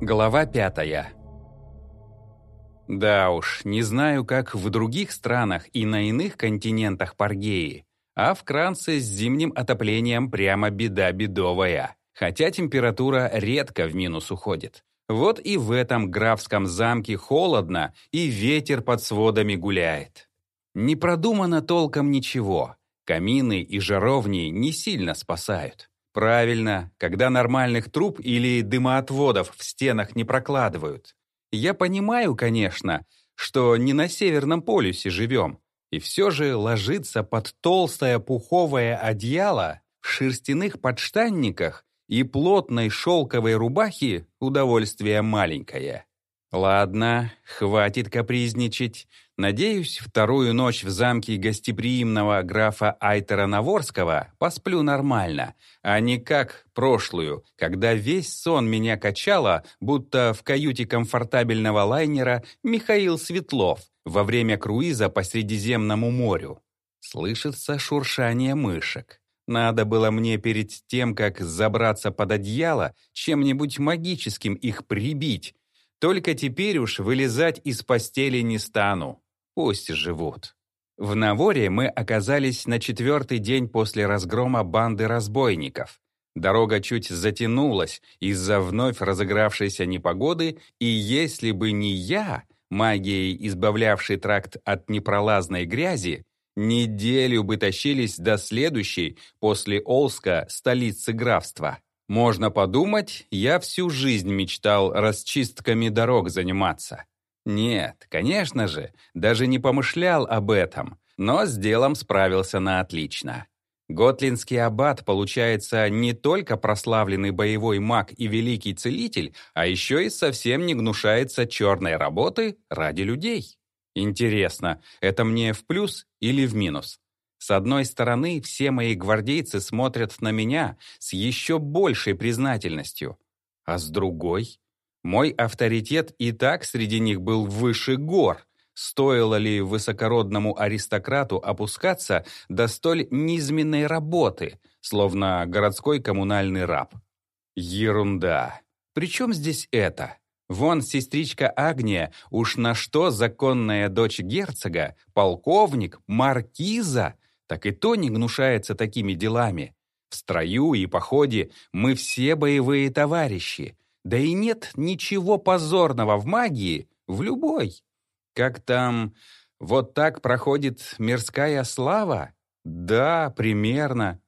Глава пятая. Да уж, не знаю, как в других странах и на иных континентах Паргеи, а в Кранце с зимним отоплением прямо беда бедовая, хотя температура редко в минус уходит. Вот и в этом графском замке холодно, и ветер под сводами гуляет. Не продумано толком ничего. Камины и жаровни не сильно спасают. Правильно, когда нормальных труб или дымоотводов в стенах не прокладывают. Я понимаю, конечно, что не на Северном полюсе живем, и все же ложиться под толстое пуховое одеяло в шерстяных подштанниках и плотной шелковой рубахе удовольствие маленькое. Ладно, хватит капризничать. Надеюсь, вторую ночь в замке гостеприимного графа Айтера Наворского посплю нормально, а не как прошлую, когда весь сон меня качало, будто в каюте комфортабельного лайнера Михаил Светлов во время круиза по Средиземному морю. Слышится шуршание мышек. Надо было мне перед тем, как забраться под одеяло, чем-нибудь магическим их прибить, только теперь уж вылезать из постели не стану. Пусть живут. В Наворе мы оказались на четвертый день после разгрома банды разбойников. Дорога чуть затянулась из-за вновь разыгравшейся непогоды, и если бы не я, магией избавлявший тракт от непролазной грязи, неделю бы тащились до следующей, после Олска, столицы графства. Можно подумать, я всю жизнь мечтал расчистками дорог заниматься. Нет, конечно же, даже не помышлял об этом, но с делом справился на отлично. Готлинский аббат, получается, не только прославленный боевой маг и великий целитель, а еще и совсем не гнушается черной работы ради людей. Интересно, это мне в плюс или в минус? С одной стороны, все мои гвардейцы смотрят на меня с еще большей признательностью, а с другой, мой авторитет и так среди них был выше гор. Стоило ли высокородному аристократу опускаться до столь низменной работы, словно городской коммунальный раб? Ерунда. Причем здесь это? Вон сестричка Агния, уж на что законная дочь герцога, полковник, маркиза — так и то не гнушается такими делами. В строю и походе мы все боевые товарищи. Да и нет ничего позорного в магии, в любой. Как там, вот так проходит мирская слава? Да, примерно.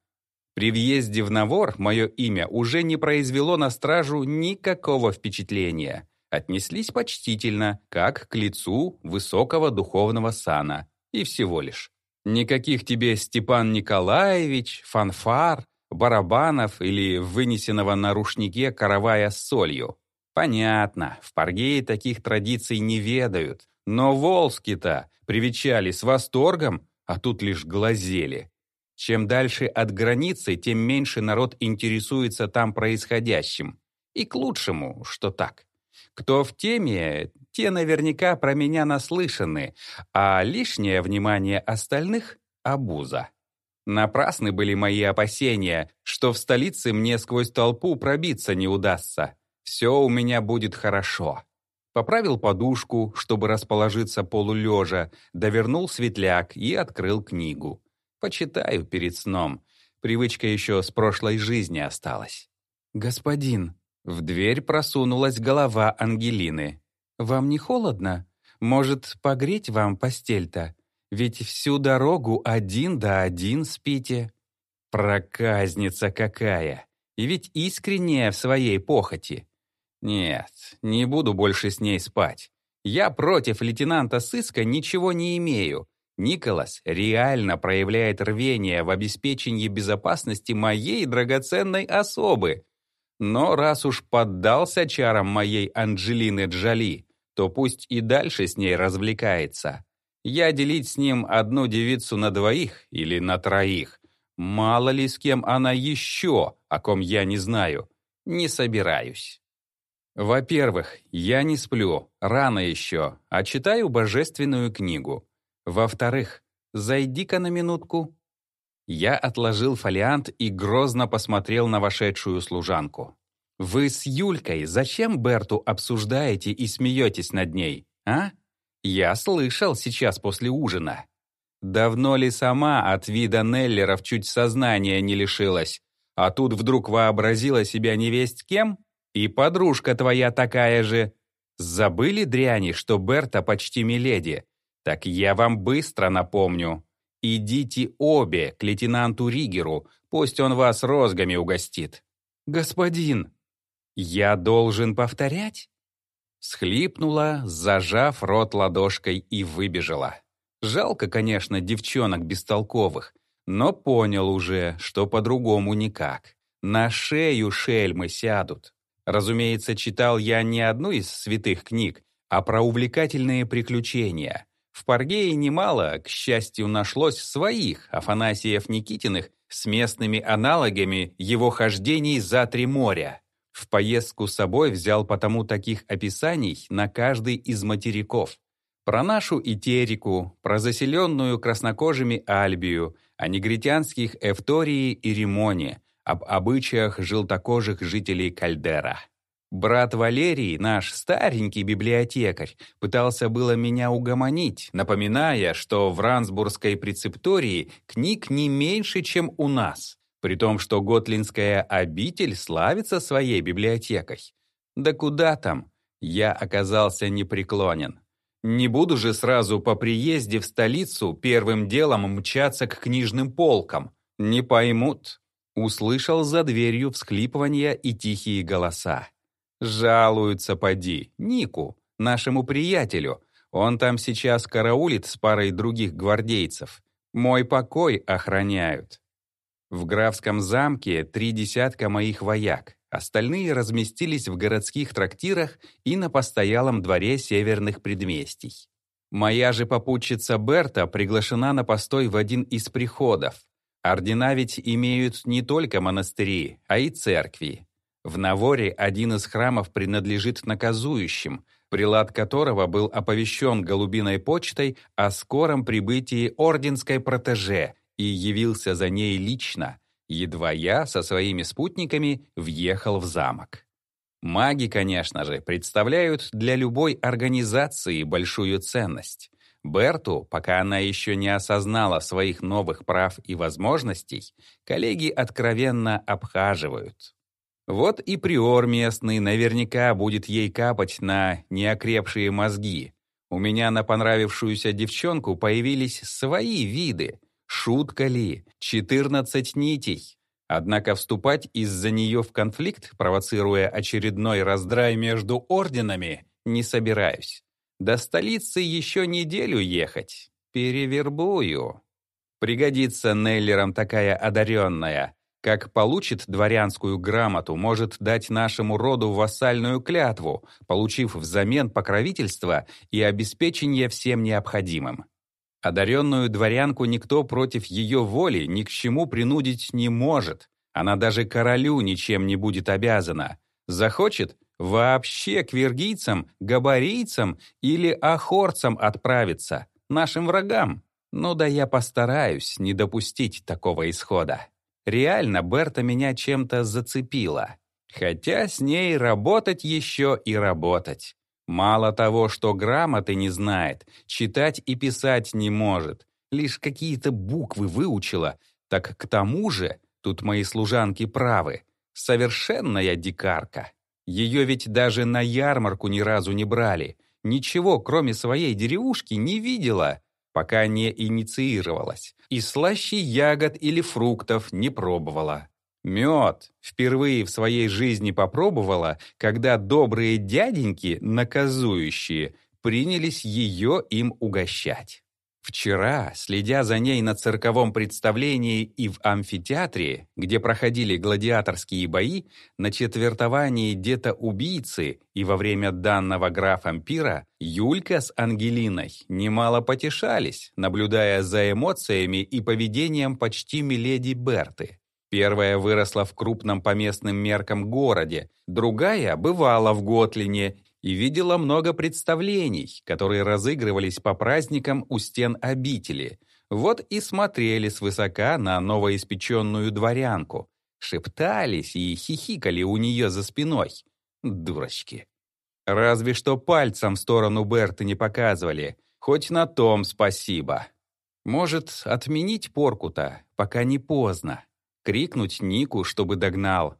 При въезде в Навор мое имя уже не произвело на стражу никакого впечатления. Отнеслись почтительно, как к лицу высокого духовного сана. И всего лишь. Никаких тебе Степан Николаевич, фанфар, барабанов или вынесенного на рушнике каравая с солью. Понятно, в Паргее таких традиций не ведают. Но волски-то привечали с восторгом, а тут лишь глазели. Чем дальше от границы, тем меньше народ интересуется там происходящим. И к лучшему, что так. Кто в теме, те наверняка про меня наслышаны, а лишнее внимание остальных — обуза. Напрасны были мои опасения, что в столице мне сквозь толпу пробиться не удастся. Все у меня будет хорошо. Поправил подушку, чтобы расположиться полулежа, довернул светляк и открыл книгу. Почитаю перед сном. Привычка еще с прошлой жизни осталась. «Господин», в дверь просунулась голова Ангелины. «Вам не холодно? Может, погреть вам постель-то? Ведь всю дорогу один да один спите». Проказница какая! И ведь искренняя в своей похоти. Нет, не буду больше с ней спать. Я против лейтенанта сыска ничего не имею. Николас реально проявляет рвение в обеспечении безопасности моей драгоценной особы. Но раз уж поддался чарам моей Анджелины Джоли, то пусть и дальше с ней развлекается. Я делить с ним одну девицу на двоих или на троих. Мало ли с кем она еще, о ком я не знаю. Не собираюсь. Во-первых, я не сплю, рано еще, а читаю божественную книгу. Во-вторых, зайди-ка на минутку. Я отложил фолиант и грозно посмотрел на вошедшую служанку. Вы с Юлькой зачем Берту обсуждаете и смеетесь над ней, а? Я слышал сейчас после ужина. Давно ли сама от вида Неллеров чуть сознания не лишилась, а тут вдруг вообразила себя невесть кем? И подружка твоя такая же. Забыли, дряни, что Берта почти миледи? Так я вам быстро напомню. Идите обе к лейтенанту Ригеру, пусть он вас розгами угостит. Господин, я должен повторять? Схлипнула, зажав рот ладошкой и выбежала. Жалко, конечно, девчонок бестолковых, но понял уже, что по-другому никак. На шею шельмы сядут. Разумеется, читал я не одну из святых книг, а про увлекательные приключения. В Паргее немало, к счастью, нашлось своих Афанасиев-Никитиных с местными аналогами его хождений за три моря. В поездку с собой взял потому таких описаний на каждый из материков. Про нашу Итерику, про заселенную краснокожими Альбию, о негритянских Эвтории и Римоне, об обычаях желтокожих жителей Кальдера. Брат Валерий, наш старенький библиотекарь, пытался было меня угомонить, напоминая, что в Рансбургской прецептории книг не меньше, чем у нас, при том, что Готлинская обитель славится своей библиотекой. Да куда там? Я оказался непреклонен. Не буду же сразу по приезде в столицу первым делом мчаться к книжным полкам. Не поймут. Услышал за дверью всхлипывания и тихие голоса. Жалуются поди, Нику, нашему приятелю. Он там сейчас караулит с парой других гвардейцев. Мой покой охраняют. В графском замке три десятка моих вояк. Остальные разместились в городских трактирах и на постоялом дворе северных предместий. Моя же попутчица Берта приглашена на постой в один из приходов. Ордена ведь имеют не только монастыри, а и церкви. В Наворе один из храмов принадлежит наказующим, прилад которого был оповещен голубиной почтой о скором прибытии орденской протеже и явился за ней лично, едва я со своими спутниками въехал в замок. Маги, конечно же, представляют для любой организации большую ценность. Берту, пока она еще не осознала своих новых прав и возможностей, коллеги откровенно обхаживают. Вот и приор местный наверняка будет ей капать на неокрепшие мозги. У меня на понравившуюся девчонку появились свои виды. Шутка ли? 14 нитей. Однако вступать из-за нее в конфликт, провоцируя очередной раздрай между орденами, не собираюсь. До столицы еще неделю ехать. Перевербую. Пригодится Нейлерам такая одаренная. Как получит дворянскую грамоту, может дать нашему роду вассальную клятву, получив взамен покровительство и обеспечение всем необходимым. Одаренную дворянку никто против ее воли ни к чему принудить не может. Она даже королю ничем не будет обязана. Захочет — вообще к вергийцам, габарийцам или ахорцам отправиться, нашим врагам. Ну да я постараюсь не допустить такого исхода. Реально Берта меня чем-то зацепила. Хотя с ней работать еще и работать. Мало того, что грамоты не знает, читать и писать не может, лишь какие-то буквы выучила, так к тому же, тут мои служанки правы, совершенная дикарка. Ее ведь даже на ярмарку ни разу не брали, ничего, кроме своей деревушки, не видела, пока не инициировалась, и слаще ягод или фруктов не пробовала. Мед впервые в своей жизни попробовала, когда добрые дяденьки, наказующие, принялись ее им угощать. Вчера, следя за ней на цирковом представлении и в амфитеатре, где проходили гладиаторские бои, на четвертовании где-то убийцы и во время данного графом пира, Юлька с Ангелиной немало потешались, наблюдая за эмоциями и поведением почти миледи Берты. Первая выросла в крупном по местным меркам городе, другая бывала в Готлине и видела много представлений, которые разыгрывались по праздникам у стен обители. Вот и смотрели свысока на новоиспеченную дворянку. Шептались и хихикали у нее за спиной. Дурочки. Разве что пальцем в сторону Берты не показывали. Хоть на том спасибо. Может, отменить порку-то, пока не поздно. Крикнуть Нику, чтобы догнал.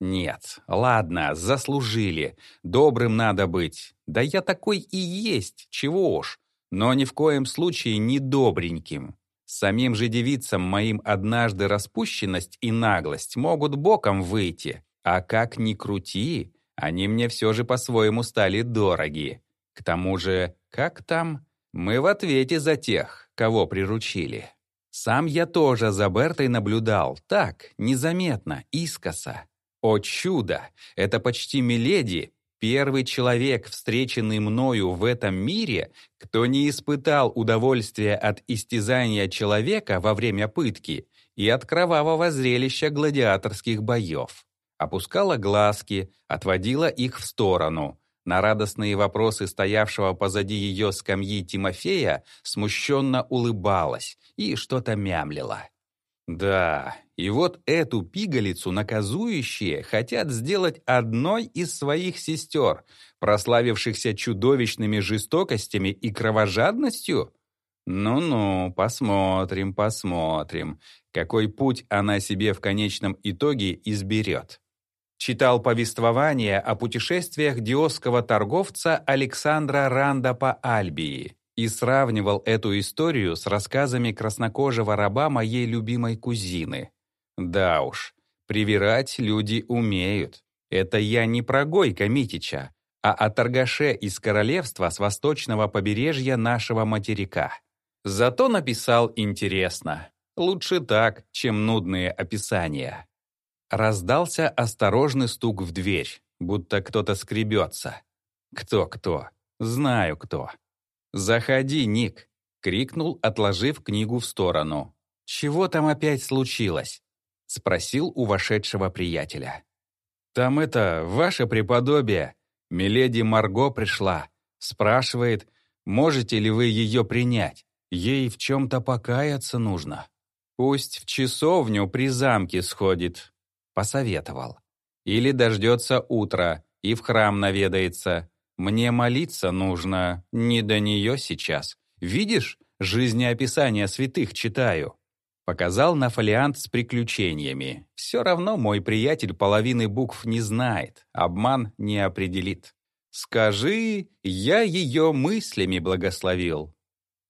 Нет, ладно, заслужили. Добрым надо быть. Да я такой и есть, чего уж. Но ни в коем случае не добреньким. Самим же девицам моим однажды распущенность и наглость могут боком выйти. А как ни крути, они мне все же по-своему стали дороги. К тому же, как там? Мы в ответе за тех, кого приручили. Сам я тоже за Бертой наблюдал, так, незаметно, искоса. О чудо! Это почти Миледи, первый человек, встреченный мною в этом мире, кто не испытал удовольствия от истязания человека во время пытки и от кровавого зрелища гладиаторских боев. Опускала глазки, отводила их в сторону. На радостные вопросы стоявшего позади ее скамьи Тимофея смущенно улыбалась и что-то мямлила. Да, и вот эту пигалицу наказующие хотят сделать одной из своих сестер, прославившихся чудовищными жестокостями и кровожадностью? Ну-ну, посмотрим, посмотрим, какой путь она себе в конечном итоге изберет. Читал повествование о путешествиях диосского торговца Александра Ранда по Альбии и сравнивал эту историю с рассказами краснокожего раба моей любимой кузины. Да уж, привирать люди умеют. Это я не про Гойка Митича, а о торгаше из королевства с восточного побережья нашего материка. Зато написал интересно. Лучше так, чем нудные описания. Раздался осторожный стук в дверь, будто кто-то скребется. Кто-кто? Знаю кто. «Заходи, Ник!» — крикнул, отложив книгу в сторону. «Чего там опять случилось?» — спросил у вошедшего приятеля. «Там это, ваше преподобие, миледи Марго пришла. Спрашивает, можете ли вы ее принять? Ей в чем-то покаяться нужно. Пусть в часовню при замке сходит», — посоветовал. «Или дождется утра и в храм наведается. Мне молиться нужно не до нее сейчас. Видишь, жизнеописание святых читаю. Показал на фолиант с приключениями. Все равно мой приятель половины букв не знает, обман не определит. Скажи, я ее мыслями благословил.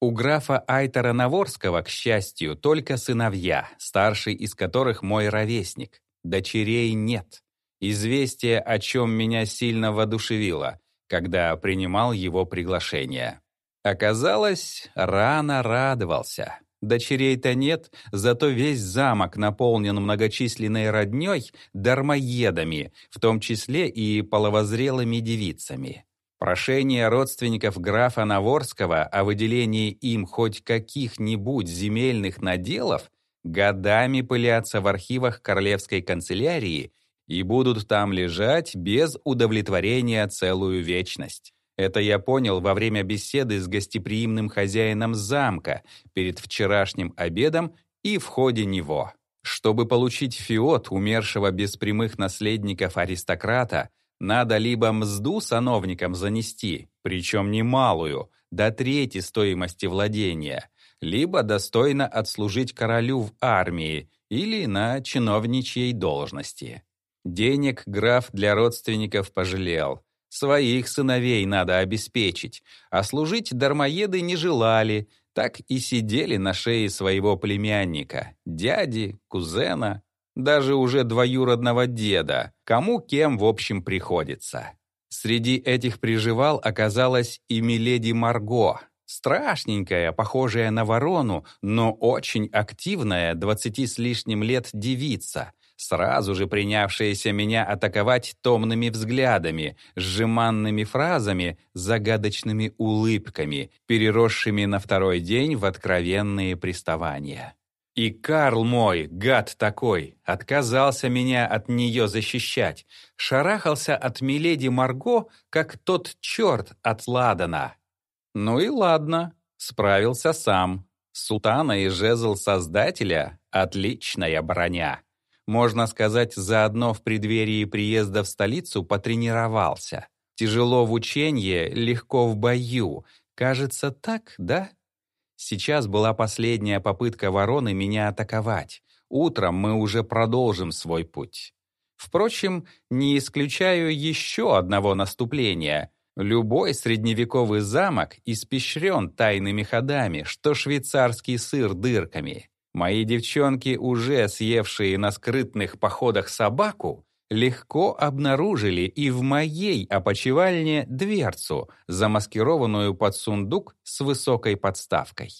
У графа Айтера Наворского, к счастью, только сыновья, старший из которых мой ровесник. Дочерей нет. Известие, о чем меня сильно воодушевило когда принимал его приглашение. Оказалось, рано радовался. Дочерей-то нет, зато весь замок наполнен многочисленной роднёй, дармоедами, в том числе и половозрелыми девицами. Прошение родственников графа Наворского о выделении им хоть каких-нибудь земельных наделов годами пылятся в архивах королевской канцелярии и будут там лежать без удовлетворения целую вечность. Это я понял во время беседы с гостеприимным хозяином замка перед вчерашним обедом и в ходе него. Чтобы получить фиот умершего без прямых наследников аристократа, надо либо мзду сановникам занести, причем немалую, до трети стоимости владения, либо достойно отслужить королю в армии или на чиновничьей должности. Денег граф для родственников пожалел. Своих сыновей надо обеспечить, а служить дармоеды не желали, так и сидели на шее своего племянника, дяди, кузена, даже уже двоюродного деда, кому кем в общем приходится. Среди этих приживал оказалась и миледи Марго, страшненькая, похожая на ворону, но очень активная, двадцати с лишним лет девица, сразу же принявшаяся меня атаковать томными взглядами, сжиманными фразами, загадочными улыбками, переросшими на второй день в откровенные приставания. И Карл мой, гад такой, отказался меня от нее защищать, шарахался от миледи Марго, как тот черт от Ладана. Ну и ладно, справился сам. Султана и жезл Создателя — отличная броня. Можно сказать, заодно в преддверии приезда в столицу потренировался. Тяжело в ученье, легко в бою. Кажется, так, да? Сейчас была последняя попытка вороны меня атаковать. Утром мы уже продолжим свой путь. Впрочем, не исключаю еще одного наступления. Любой средневековый замок испещрен тайными ходами, что швейцарский сыр дырками. Мои девчонки, уже съевшие на скрытных походах собаку, легко обнаружили и в моей опочивальне дверцу, замаскированную под сундук с высокой подставкой.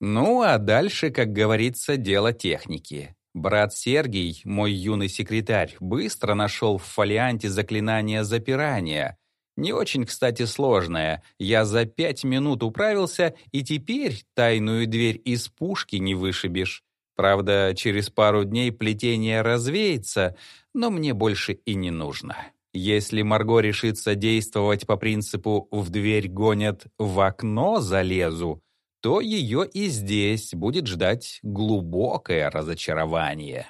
Ну, а дальше, как говорится, дело техники. Брат Сергий, мой юный секретарь, быстро нашел в фолианте заклинание запирания. Не очень, кстати, сложное. Я за пять минут управился, и теперь тайную дверь из пушки не вышибешь. Правда, через пару дней плетение развеется, но мне больше и не нужно. Если Марго решится действовать по принципу «в дверь гонят, в окно залезу», то ее и здесь будет ждать глубокое разочарование.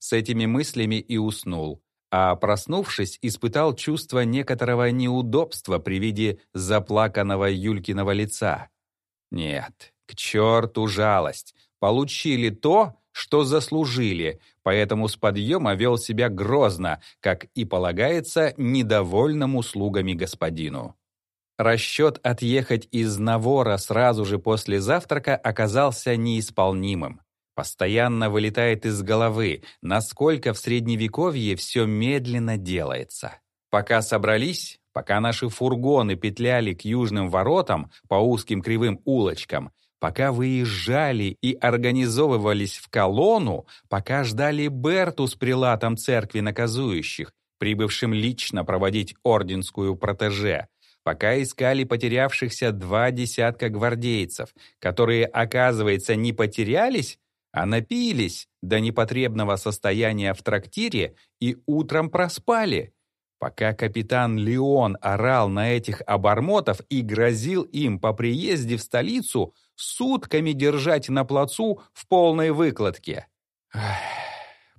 С этими мыслями и уснул, а проснувшись, испытал чувство некоторого неудобства при виде заплаканного Юлькиного лица. Нет, к черту жалость. Получили то, что заслужили, поэтому с подъема вел себя грозно, как и полагается недовольному слугами господину. Расчет отъехать из Навора сразу же после завтрака оказался неисполнимым. Постоянно вылетает из головы, насколько в Средневековье все медленно делается. Пока собрались, пока наши фургоны петляли к южным воротам по узким кривым улочкам, пока выезжали и организовывались в колонну, пока ждали Берту с прилатом церкви наказующих, прибывшим лично проводить орденскую протеже, пока искали потерявшихся два десятка гвардейцев, которые, оказывается, не потерялись, а напились до непотребного состояния в трактире и утром проспали, пока капитан Леон орал на этих обормотов и грозил им по приезде в столицу сутками держать на плацу в полной выкладке.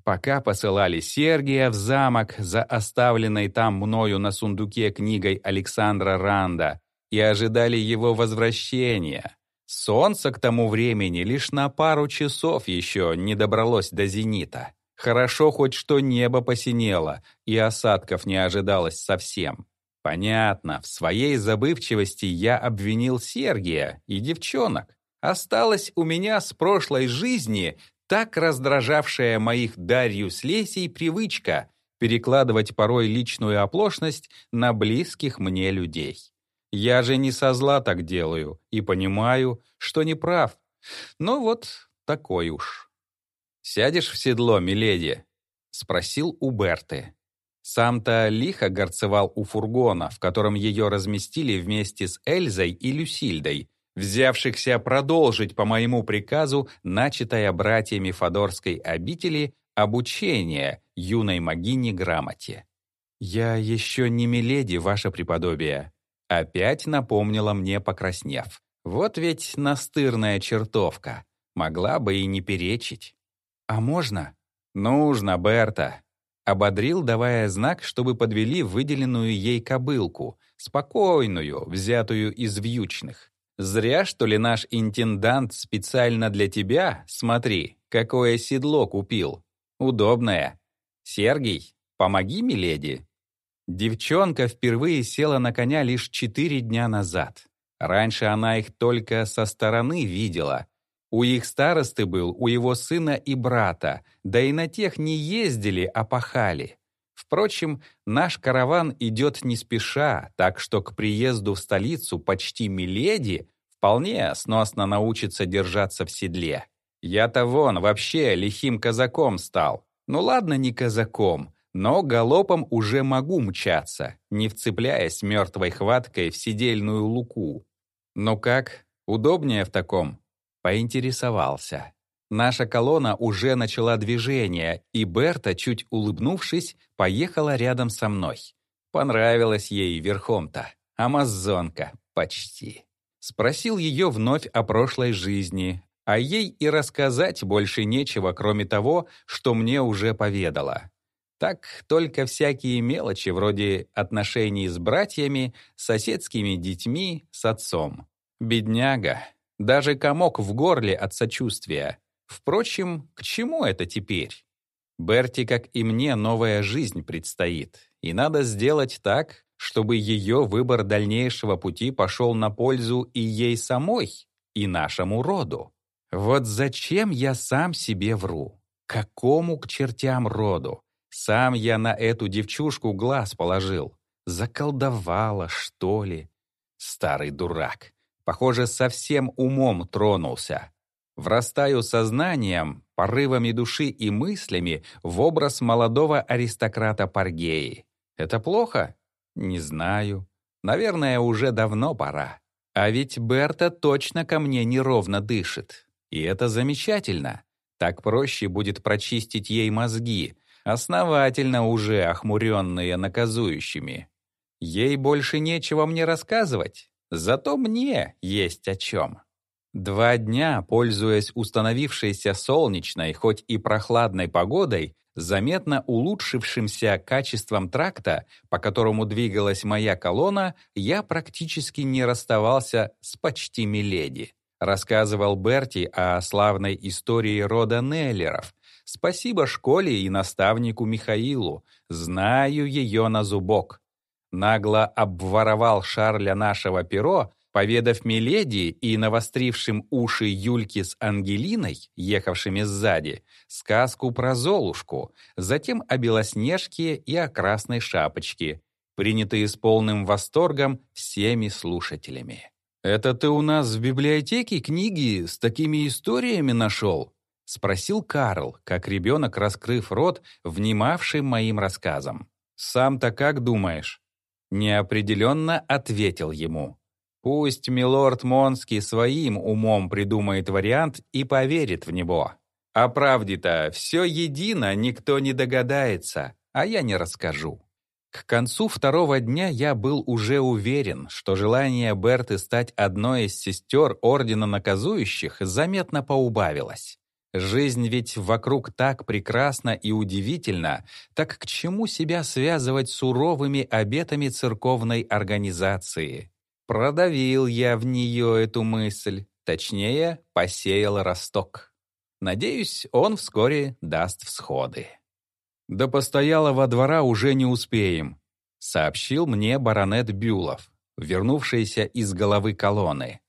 Пока посылали Сергия в замок за оставленной там мною на сундуке книгой Александра Ранда и ожидали его возвращения. Солнце к тому времени лишь на пару часов еще не добралось до зенита. Хорошо хоть что небо посинело, и осадков не ожидалось совсем. Понятно, в своей забывчивости я обвинил Сергия и девчонок. Осталось у меня с прошлой жизни так раздражавшая моих Дарью с Лесей привычка перекладывать порой личную оплошность на близких мне людей. Я же не со зла так делаю и понимаю, что не прав. Но вот такой уж. «Сядешь в седло, миледи?» — спросил у Берты. Сам-то лихо горцевал у фургона, в котором ее разместили вместе с Эльзой и Люсильдой, взявшихся продолжить по моему приказу начатое братьями Фодорской обители обучение юной могине грамоте. «Я еще не миледи, ваше преподобие», — опять напомнила мне, покраснев. «Вот ведь настырная чертовка. Могла бы и не перечить». «А можно?» «Нужно, Берта», — ободрил, давая знак, чтобы подвели выделенную ей кобылку, спокойную, взятую из вьючных. Зря, что ли, наш интендант специально для тебя, смотри, какое седло купил. Удобное. Сергей, помоги миледи. Девчонка впервые села на коня лишь четыре дня назад. Раньше она их только со стороны видела. У их старосты был, у его сына и брата, да и на тех не ездили, а пахали. Впрочем, наш караван идет не спеша, так что к приезду в столицу почти Миледи вполне сносно научится держаться в седле. Я-то вон вообще лихим казаком стал. Ну ладно, не казаком, но галопом уже могу мчаться, не вцепляясь мертвой хваткой в сидельную луку. Ну как, удобнее в таком? Поинтересовался. Наша колонна уже начала движение, и Берта, чуть улыбнувшись, поехала рядом со мной. Понравилось ей верхом-то. Амазонка, почти. Спросил ее вновь о прошлой жизни. А ей и рассказать больше нечего, кроме того, что мне уже поведала. Так только всякие мелочи вроде отношений с братьями, соседскими детьми, с отцом. Бедняга. Даже комок в горле от сочувствия. Впрочем, к чему это теперь? Берти, как и мне, новая жизнь предстоит. И надо сделать так, чтобы ее выбор дальнейшего пути пошел на пользу и ей самой, и нашему роду. Вот зачем я сам себе вру? Какому к чертям роду? Сам я на эту девчушку глаз положил. Заколдовала, что ли? Старый дурак. Похоже, совсем умом тронулся. Врастаю сознанием, порывами души и мыслями в образ молодого аристократа Паргеи. Это плохо? Не знаю. Наверное, уже давно пора. А ведь Берта точно ко мне неровно дышит. И это замечательно. Так проще будет прочистить ей мозги, основательно уже охмуренные наказующими. Ей больше нечего мне рассказывать, зато мне есть о чем. Два дня, пользуясь установившейся солнечной, хоть и прохладной погодой, заметно улучшившимся качеством тракта, по которому двигалась моя колонна, я практически не расставался с почти Миледи. Рассказывал Берти о славной истории рода Неллеров, Спасибо школе и наставнику Михаилу. Знаю ее на зубок. Нагло обворовал Шарля нашего перо, поведав Миледи и навострившим уши Юльки с Ангелиной, ехавшими сзади, сказку про Золушку, затем о Белоснежке и о Красной Шапочке, принятые с полным восторгом всеми слушателями. «Это ты у нас в библиотеке книги с такими историями нашел?» — спросил Карл, как ребенок, раскрыв рот, внимавший моим рассказам. «Сам-то как думаешь?» Неопределенно ответил ему. «Пусть милорд Монский своим умом придумает вариант и поверит в него. О правде-то все едино никто не догадается, а я не расскажу». К концу второго дня я был уже уверен, что желание Берты стать одной из сестер Ордена Наказующих заметно поубавилось. Жизнь ведь вокруг так прекрасна и удивительна, так к чему себя связывать суровыми обетами церковной организации? Продавил я в нее эту мысль, точнее, посеял росток. Надеюсь, он вскоре даст всходы. «До постоялого двора уже не успеем», — сообщил мне баронет Бюлов, вернувшийся из головы колонны.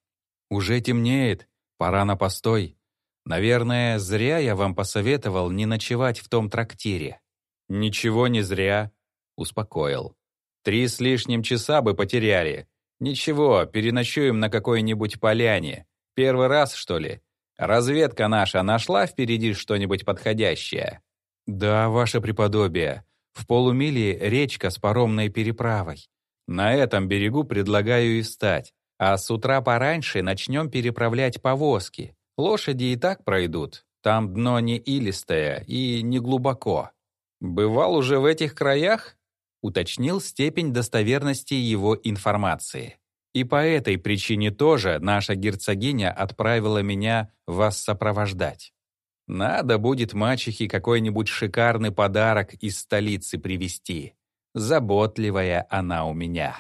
«Уже темнеет, пора на постой. Наверное, зря я вам посоветовал не ночевать в том трактире». «Ничего не зря», — успокоил. «Три с лишним часа бы потеряли. Ничего, переночуем на какой-нибудь поляне. Первый раз, что ли? Разведка наша нашла впереди что-нибудь подходящее?» «Да, ваше преподобие. В полумиле речка с паромной переправой. На этом берегу предлагаю и встать. А с утра пораньше начнем переправлять повозки. Лошади и так пройдут. Там дно не илистое и не глубоко. Бывал уже в этих краях? Уточнил степень достоверности его информации. И по этой причине тоже наша герцогиня отправила меня вас сопровождать. Надо будет мачехе какой-нибудь шикарный подарок из столицы привезти. Заботливая она у меня.